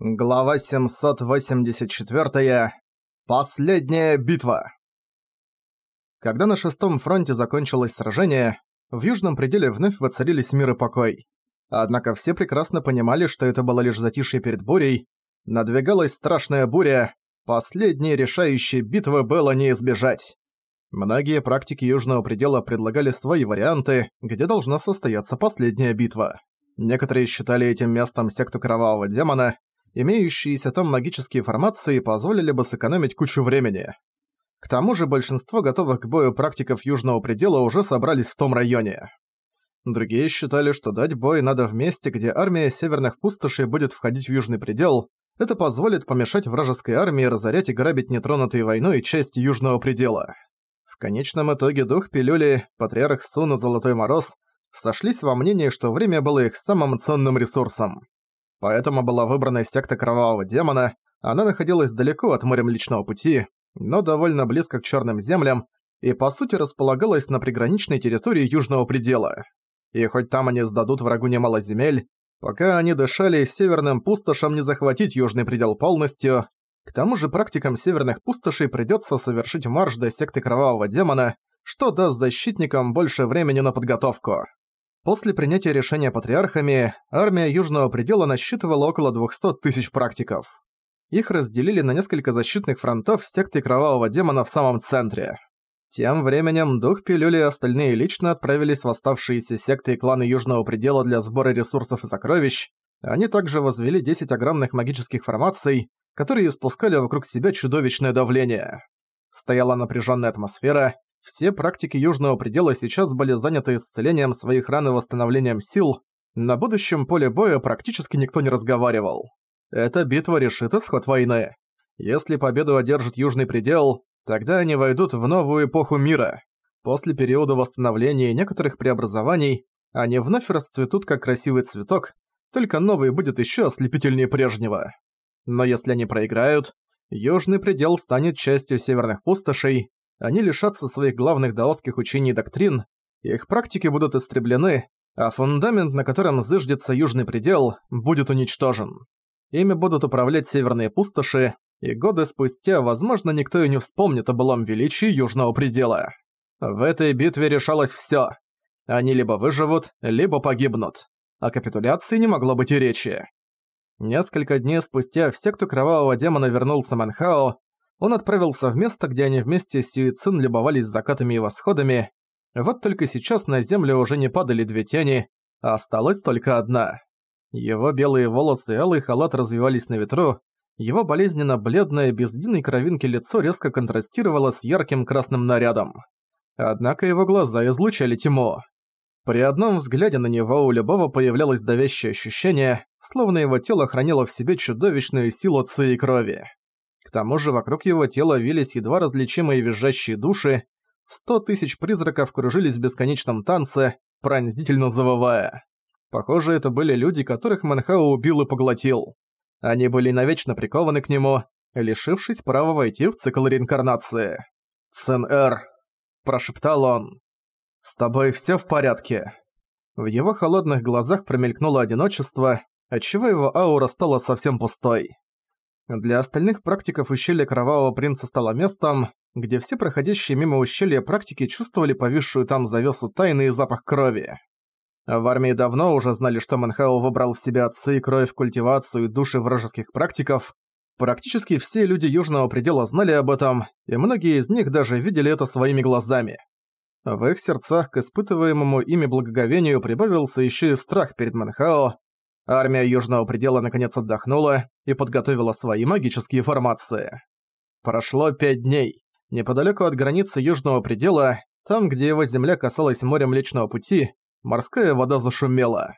Глава 784. Последняя битва. Когда на шестом фронте закончилось сражение, в южном пределе вновь воцарились мир и покой. Однако все прекрасно понимали, что это было лишь затишье перед бурей. Надвигалась страшная буря, последней решающей битвы было не избежать. Многие практики южного предела предлагали свои варианты, где должна состояться последняя битва. Некоторые считали этим местом секту Кровавого Демона, имеющиеся там магические формации позволили бы сэкономить кучу времени. К тому же большинство готовых к бою практиков Южного Предела уже собрались в том районе. Другие считали, что дать бой надо в месте, где армия Северных Пустошей будет входить в Южный Предел, это позволит помешать вражеской армии разорять и грабить нетронутые войной части Южного Предела. В конечном итоге дух пилюли, патриарх Сун и Золотой Мороз сошлись во мнении, что время было их самым ценным ресурсом. Поэтому была выбрана секта Кровавого Демона, она находилась далеко от моря Млечного Пути, но довольно близко к Черным Землям и по сути располагалась на приграничной территории Южного Предела. И хоть там они сдадут врагу немало земель, пока они дышали северным пустошам не захватить Южный Предел полностью, к тому же практикам северных пустошей придется совершить марш до секты Кровавого Демона, что даст защитникам больше времени на подготовку. После принятия решения патриархами, армия Южного Предела насчитывала около 200 тысяч практиков. Их разделили на несколько защитных фронтов с сектой Кровавого Демона в самом центре. Тем временем Дух Пилюли и остальные лично отправились в оставшиеся секты и кланы Южного Предела для сбора ресурсов и сокровищ. Они также возвели 10 огромных магических формаций, которые испускали вокруг себя чудовищное давление. Стояла напряженная атмосфера, все практики Южного Предела сейчас были заняты исцелением своих ран и восстановлением сил, на будущем поле боя практически никто не разговаривал. Эта битва решит исход войны. Если победу одержит Южный Предел, тогда они войдут в новую эпоху мира. После периода восстановления и некоторых преобразований они вновь расцветут как красивый цветок, только новый будет еще ослепительнее прежнего. Но если они проиграют, Южный Предел станет частью Северных Пустошей, они лишатся своих главных даосских учений и доктрин, их практики будут истреблены, а фундамент, на котором зыждется Южный Предел, будет уничтожен. Ими будут управлять Северные Пустоши, и годы спустя, возможно, никто и не вспомнит о былом величии Южного Предела. В этой битве решалось всё. Они либо выживут, либо погибнут. О капитуляции не могло быть и речи. Несколько дней спустя в секту Кровавого Демона вернулся Манхао, он отправился в место, где они вместе с Юицин любовались закатами и восходами. Вот только сейчас на землю уже не падали две тени, а осталась только одна. Его белые волосы и алый халат развивались на ветру, его болезненно-бледное, без единой кровинки лицо резко контрастировало с ярким красным нарядом. Однако его глаза излучали тьму. При одном взгляде на него у любого появлялось давящее ощущение, словно его тело хранило в себе чудовищную силу ци и крови. К тому же вокруг его тела вились едва различимые визжащие души, сто тысяч призраков кружились в бесконечном танце, пронзительно завывая. Похоже, это были люди, которых Манхао убил и поглотил. Они были навечно прикованы к нему, лишившись права войти в цикл реинкарнации. «Цен-Эр», – прошептал он, – «с тобой всё в порядке?» В его холодных глазах промелькнуло одиночество, отчего его аура стала совсем пустой. Для остальных практиков ущелье Кровавого Принца стало местом, где все проходящие мимо ущелья практики чувствовали повисшую там завесу тайны и запах крови. В армии давно уже знали, что Манхау выбрал в себя отцы и кровь, культивацию и души вражеских практиков. Практически все люди Южного Предела знали об этом, и многие из них даже видели это своими глазами. В их сердцах к испытываемому ими благоговению прибавился еще и страх перед Манхао, Армия Южного Предела наконец отдохнула и подготовила свои магические формации. Прошло пять дней. Неподалеку от границы Южного Предела, там, где его земля касалась моря Млечного Пути, морская вода зашумела.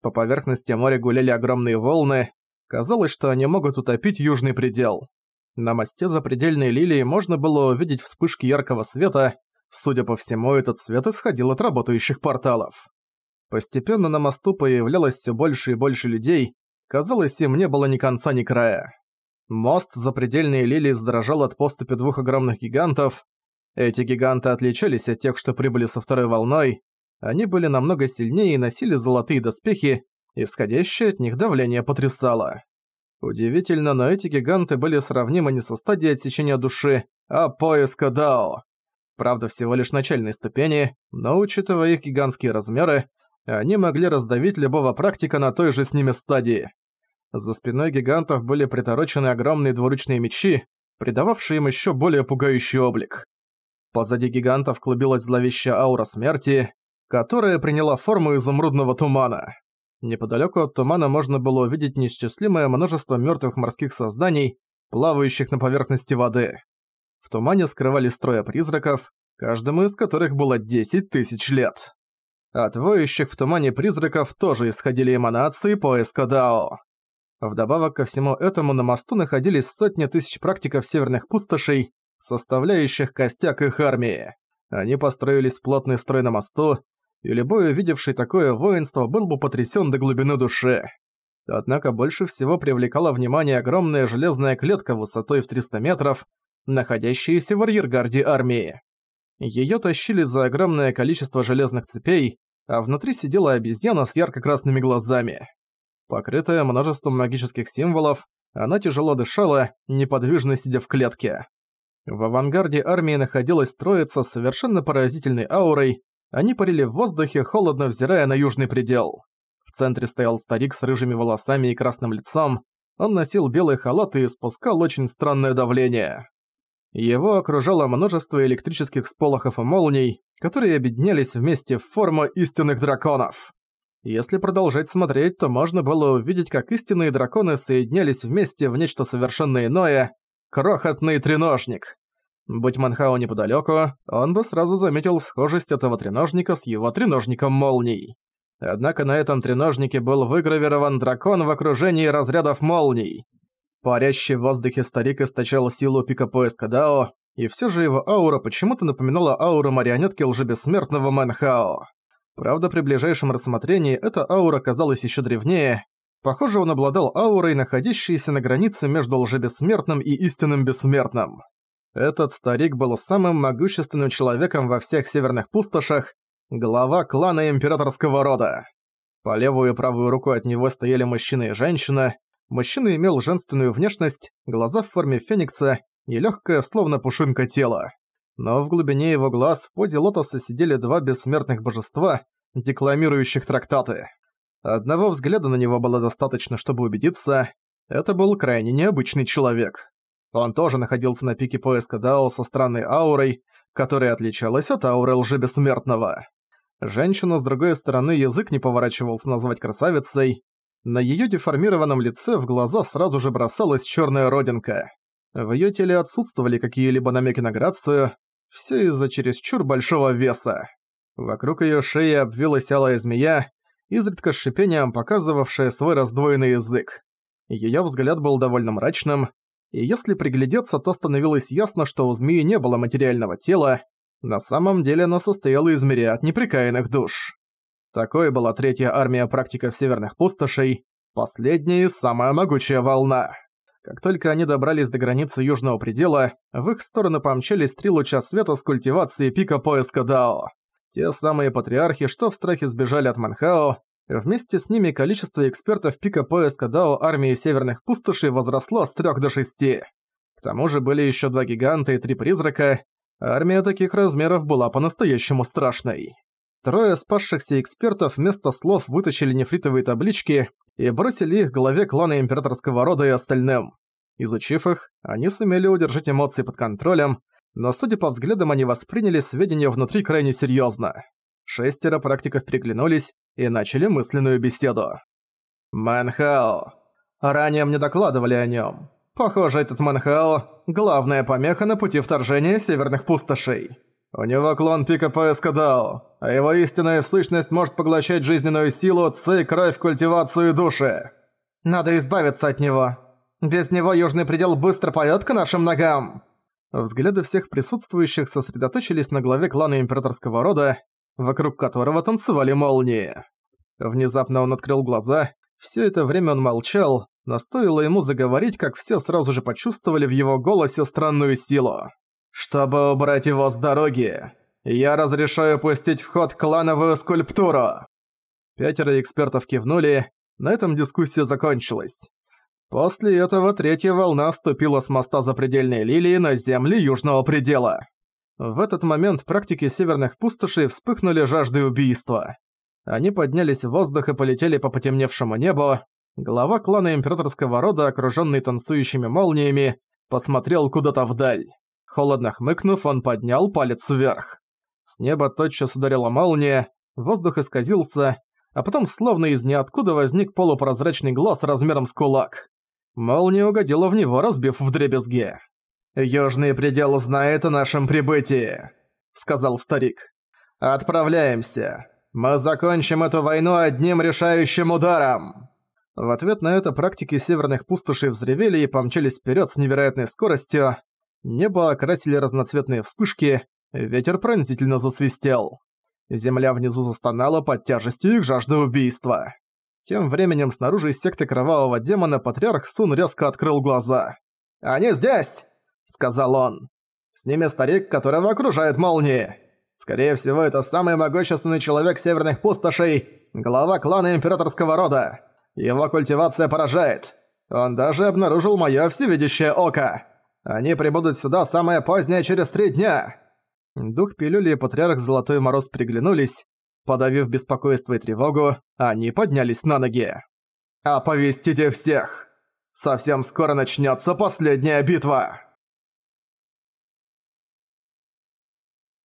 По поверхности моря гуляли огромные волны, казалось, что они могут утопить Южный Предел. На мосте запредельной лилии можно было увидеть вспышки яркого света, судя по всему, этот свет исходил от работающих порталов. Постепенно на мосту появлялось все больше и больше людей, казалось, им не было ни конца, ни края. Мост запредельные лилии задрожал от поступи двух огромных гигантов. Эти гиганты отличались от тех, что прибыли со второй волной. Они были намного сильнее и носили золотые доспехи, исходящее от них давление потрясало. Удивительно, но эти гиганты были сравнимы не со стадией отсечения души, а поиска Дао. Правда, всего лишь начальной ступени, но учитывая их гигантские размеры, они могли раздавить любого практика на той же с ними стадии. За спиной гигантов были приторочены огромные двуручные мечи, придававшие им еще более пугающий облик. Позади гигантов клубилась зловещая аура смерти, которая приняла форму изумрудного тумана. Неподалеку от тумана можно было увидеть неисчислимое множество мертвых морских созданий, плавающих на поверхности воды. В тумане скрывались трое призраков, каждому из которых было 10 тысяч лет. От воющих в тумане призраков тоже исходили эманации поиска Дао. Вдобавок ко всему этому на мосту находились сотни тысяч практиков северных пустошей, составляющих костяк их армии. Они построились в плотный строй на мосту, и любой увидевший такое воинство был бы потрясен до глубины души. Однако больше всего привлекала внимание огромная железная клетка высотой в 300 метров, находящаяся в арьергарде армии. Её тащили за огромное количество железных цепей, а внутри сидела обезьяна с ярко-красными глазами. Покрытая множеством магических символов, она тяжело дышала, неподвижно сидя в клетке. В авангарде армии находилась троица с совершенно поразительной аурой, они парили в воздухе, холодно взирая на южный предел. В центре стоял старик с рыжими волосами и красным лицом. Он носил белый халат и испускал очень странное давление. Его окружало множество электрических сполохов и молний, которые объединялись вместе в форму истинных драконов. Если продолжать смотреть, то можно было увидеть, как истинные драконы соединялись вместе в нечто совершенно иное – крохотный треножник. Будь Манхао неподалеку, он бы сразу заметил схожесть этого треножника с его треножником молний. Однако на этом треножнике был выгравирован дракон в окружении разрядов молний. Парящий в воздухе старик источал силу пика поиска Дао, и все же его аура почему-то напоминала ауру марионетки лжебессмертного Манхао. Правда, при ближайшем рассмотрении эта аура казалась еще древнее. Похоже, он обладал аурой, находящейся на границе между лжебессмертным и истинным бессмертным. Этот старик был самым могущественным человеком во всех северных пустошах, глава клана императорского рода. По левую и правую руку от него стояли мужчина и женщина. Мужчина имел женственную внешность, глаза в форме феникса и легкое, словно пушинка тело. Но в глубине его глаз в позе лотоса сидели два бессмертных божества, декламирующих трактаты. Одного взгляда на него было достаточно, чтобы убедиться, это был крайне необычный человек. Он тоже находился на пике поиска Дао со странной аурой, которая отличалась от ауры лжебессмертного. Женщину, с другой стороны, язык не поворачивался назвать красавицей. На её деформированном лице в глаза сразу же бросалась чёрная родинка. В её теле отсутствовали какие-либо намеки на грацию, всё из-за чересчур большого веса. Вокруг её шеи обвилась алая змея, изредка с шипением показывавшая свой раздвоенный язык. Её взгляд был довольно мрачным, и если приглядеться, то становилось ясно, что у змеи не было материального тела, на самом деле она состояла из мириад неприкаянных душ. Такой была третья армия практиков северных пустошей, последняя и самая могучая волна. Как только они добрались до границы южного предела, в их сторону помчались три луча света с культивацией пика поиска Дао. Те самые патриархи, что в страхе сбежали от Манхао, Вместе с ними количество экспертов пика поиска Дао армии Северных Пустошей возросло с 3 до 6. К тому же были еще два гиганта и три призрака. Армия таких размеров была по-настоящему страшной. Трое спасшихся экспертов вместо слов вытащили нефритовые таблички и бросили их голове клана императорского рода и остальным. Изучив их, они сумели удержать эмоции под контролем, но судя по взглядам они восприняли сведения внутри крайне серьезно. Шестеро практиков приглянулись и начали мысленную беседу. «Мэнхао. Ранее мне докладывали о нем. Похоже, этот Мэнхао – главная помеха на пути вторжения северных пустошей. У него клон пика поиска Дао, а его истинная сущность может поглощать жизненную силу, ци, кровь, культивацию и души. Надо избавиться от него. Без него Южный Предел быстро поёт к нашим ногам». Взгляды всех присутствующих сосредоточились на главе клана Императорского рода, вокруг которого танцевали молнии. Внезапно он открыл глаза, все это время он молчал, но стоило ему заговорить, как все сразу же почувствовали в его голосе странную силу. «Чтобы убрать его с дороги, я разрешаю пустить в ход клановую скульптуру!» Пятеро экспертов кивнули, на этом дискуссия закончилась. После этого третья волна ступила с моста запредельной лилии на земли Южного предела. В этот момент практики северных пустошей вспыхнули жаждой убийства. Они поднялись в воздух и полетели по потемневшему небу. Глава клана императорского рода, окружённый танцующими молниями, посмотрел куда-то вдаль. Холодно хмыкнув, он поднял палец вверх. С неба тотчас ударила молния, воздух исказился, а потом словно из ниоткуда возник полупрозрачный глаз размером с кулак. Молния угодила в него, разбив вдребезги. «Южный предел знает о нашем прибытии», — сказал старик. «Отправляемся. Мы закончим эту войну одним решающим ударом!» В ответ на это практики северных пустошей взревели и помчались вперед с невероятной скоростью. Небо окрасили разноцветные вспышки, ветер пронзительно засвистел. Земля внизу застонала под тяжестью их жажды убийства. Тем временем снаружи из секты Кровавого Демона Патриарх Сун резко открыл глаза. «Они здесь!» — сказал он. «С ними старик, которого окружают молнии. Скорее всего, это самый могущественный человек Северных Пустошей, глава клана Императорского Рода. Его культивация поражает. Он даже обнаружил моё всевидящее око. Они прибудут сюда самое позднее через три дня». Дух пилюли и Патриарх Золотой Мороз приглянулись. Подавив беспокойство и тревогу, они поднялись на ноги. «Оповестите всех! Совсем скоро начнется последняя битва!»